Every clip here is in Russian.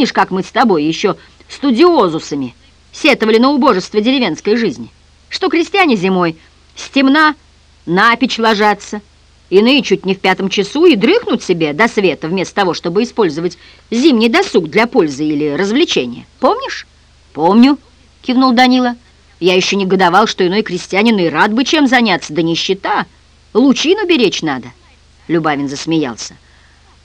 Помнишь, как мы с тобой еще студиозусами сетовали на убожество деревенской жизни? Что крестьяне зимой с темна на печь ложатся, иные чуть не в пятом часу и дрыхнут себе до света, вместо того, чтобы использовать зимний досуг для пользы или развлечения. Помнишь? Помню, кивнул Данила. Я еще не годовал, что иной крестьянин и рад бы чем заняться, да нищета. Лучину беречь надо. Любавин засмеялся.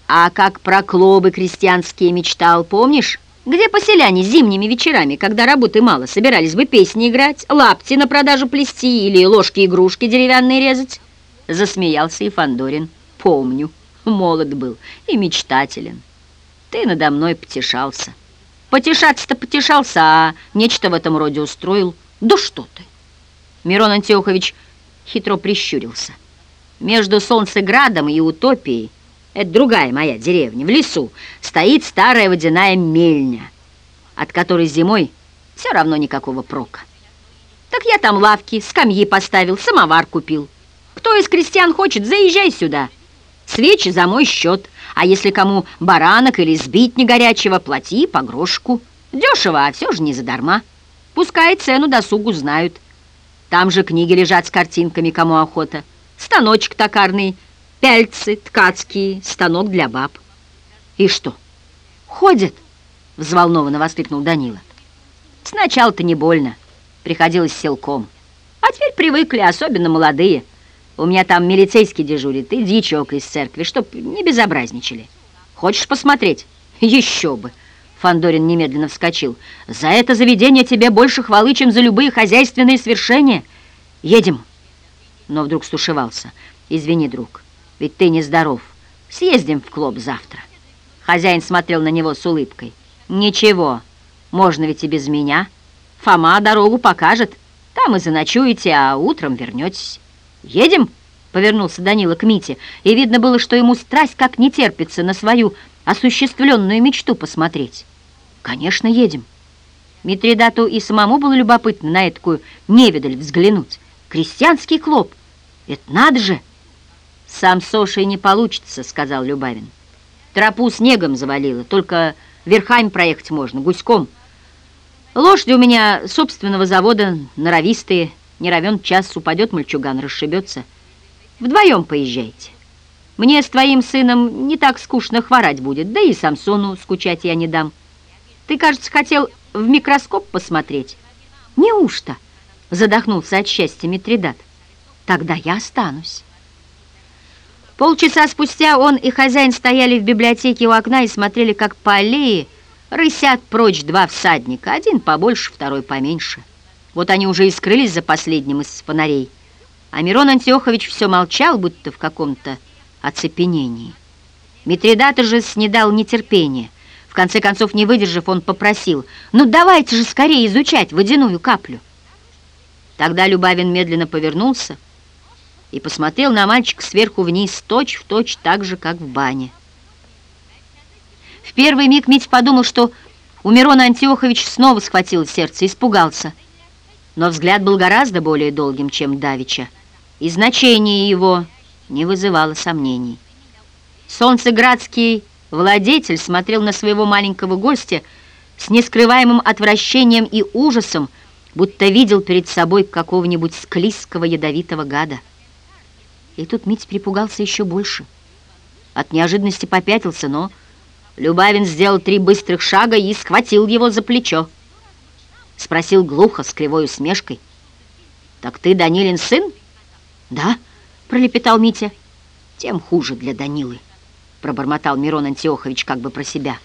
А как про клубы крестьянские мечтал, помнишь? Где поселяне зимними вечерами, когда работы мало, собирались бы песни играть, лапти на продажу плести или ложки-игрушки деревянные резать? Засмеялся и Фандорин. Помню, молод был и мечтателен. Ты надо мной потешался. Потешаться-то потешался, а нечто в этом роде устроил. Да что ты! Мирон Антиохович хитро прищурился. Между Солнцеградом и Утопией это другая моя деревня, в лесу, стоит старая водяная мельня, от которой зимой все равно никакого прока. Так я там лавки, скамьи поставил, самовар купил. Кто из крестьян хочет, заезжай сюда. Свечи за мой счет, а если кому баранок или сбить негорячего, плати по грошку. Дешево, а все же не задарма. Пускай цену досугу знают. Там же книги лежат с картинками, кому охота. Станочек токарный, пяльцы ткацкие, станок для баб. И что, ходят? Взволнованно воскликнул Данила. Сначала-то не больно, приходилось селком. А теперь привыкли, особенно молодые. У меня там милицейский дежурит и дичок из церкви, чтоб не безобразничали. Хочешь посмотреть? Еще бы. Фандорин немедленно вскочил. За это заведение тебе больше хвалы, чем за любые хозяйственные свершения. Едем. Но вдруг стушевался. Извини, друг ведь ты нездоров. Съездим в клуб завтра». Хозяин смотрел на него с улыбкой. «Ничего, можно ведь и без меня. Фома дорогу покажет. Там и заночуете, а утром вернетесь. Едем?» Повернулся Данила к Мите, и видно было, что ему страсть как не терпится на свою осуществленную мечту посмотреть. «Конечно, едем». Митридату и самому было любопытно на такую невидаль взглянуть. «Крестьянский клуб! Это надо же!» «Сам Сошей не получится», — сказал Любавин. «Тропу снегом завалило, только верхами проехать можно, гуськом. Лошади у меня собственного завода, норовистые, не равен час упадет мальчуган, расшибется. Вдвоем поезжайте. Мне с твоим сыном не так скучно хворать будет, да и Самсону скучать я не дам. Ты, кажется, хотел в микроскоп посмотреть?» «Неужто?» — задохнулся от счастья Митридат. «Тогда я останусь». Полчаса спустя он и хозяин стояли в библиотеке у окна и смотрели, как по аллее рысят прочь два всадника, один побольше, второй поменьше. Вот они уже и скрылись за последним из фонарей, а Мирон Антиохович все молчал, будто в каком-то оцепенении. Митридата же снедал нетерпение. В конце концов, не выдержав, он попросил, «Ну давайте же скорее изучать водяную каплю». Тогда Любавин медленно повернулся, и посмотрел на мальчика сверху вниз, точь в точь, так же, как в бане. В первый миг Мить подумал, что у Мирона Антиохович снова схватило сердце, испугался. Но взгляд был гораздо более долгим, чем Давича, и значение его не вызывало сомнений. Солнцеградский владетель смотрел на своего маленького гостя с нескрываемым отвращением и ужасом, будто видел перед собой какого-нибудь склизкого ядовитого гада. И тут Мить припугался еще больше. От неожиданности попятился, но Любавин сделал три быстрых шага и схватил его за плечо. Спросил глухо, с кривой усмешкой. «Так ты Данилин сын?» «Да», — пролепетал Митя. «Тем хуже для Данилы», — пробормотал Мирон Антиохович как бы про себя.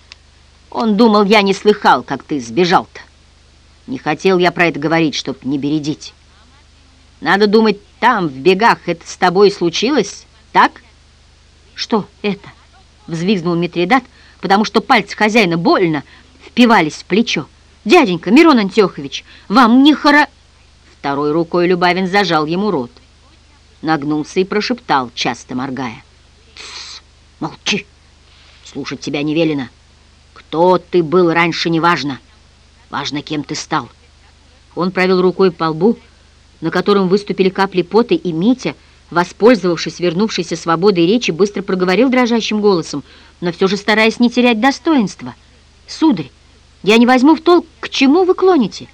«Он думал, я не слыхал, как ты сбежал-то. Не хотел я про это говорить, чтоб не бередить». Надо думать, там, в бегах, это с тобой случилось, так? Что это? Взвизгнул Митридат, потому что пальцы хозяина больно впивались в плечо. Дяденька, Мирон Антехович, вам не хоро... Второй рукой Любавин зажал ему рот. Нагнулся и прошептал, часто моргая. «Тссс, молчи, слушать тебя не велено. Кто ты был раньше, не важно. Важно, кем ты стал». Он провел рукой по лбу, на котором выступили капли пота, и Митя, воспользовавшись вернувшейся свободой речи, быстро проговорил дрожащим голосом, но все же стараясь не терять достоинства. Сударь, я не возьму в толк, к чему вы клоните.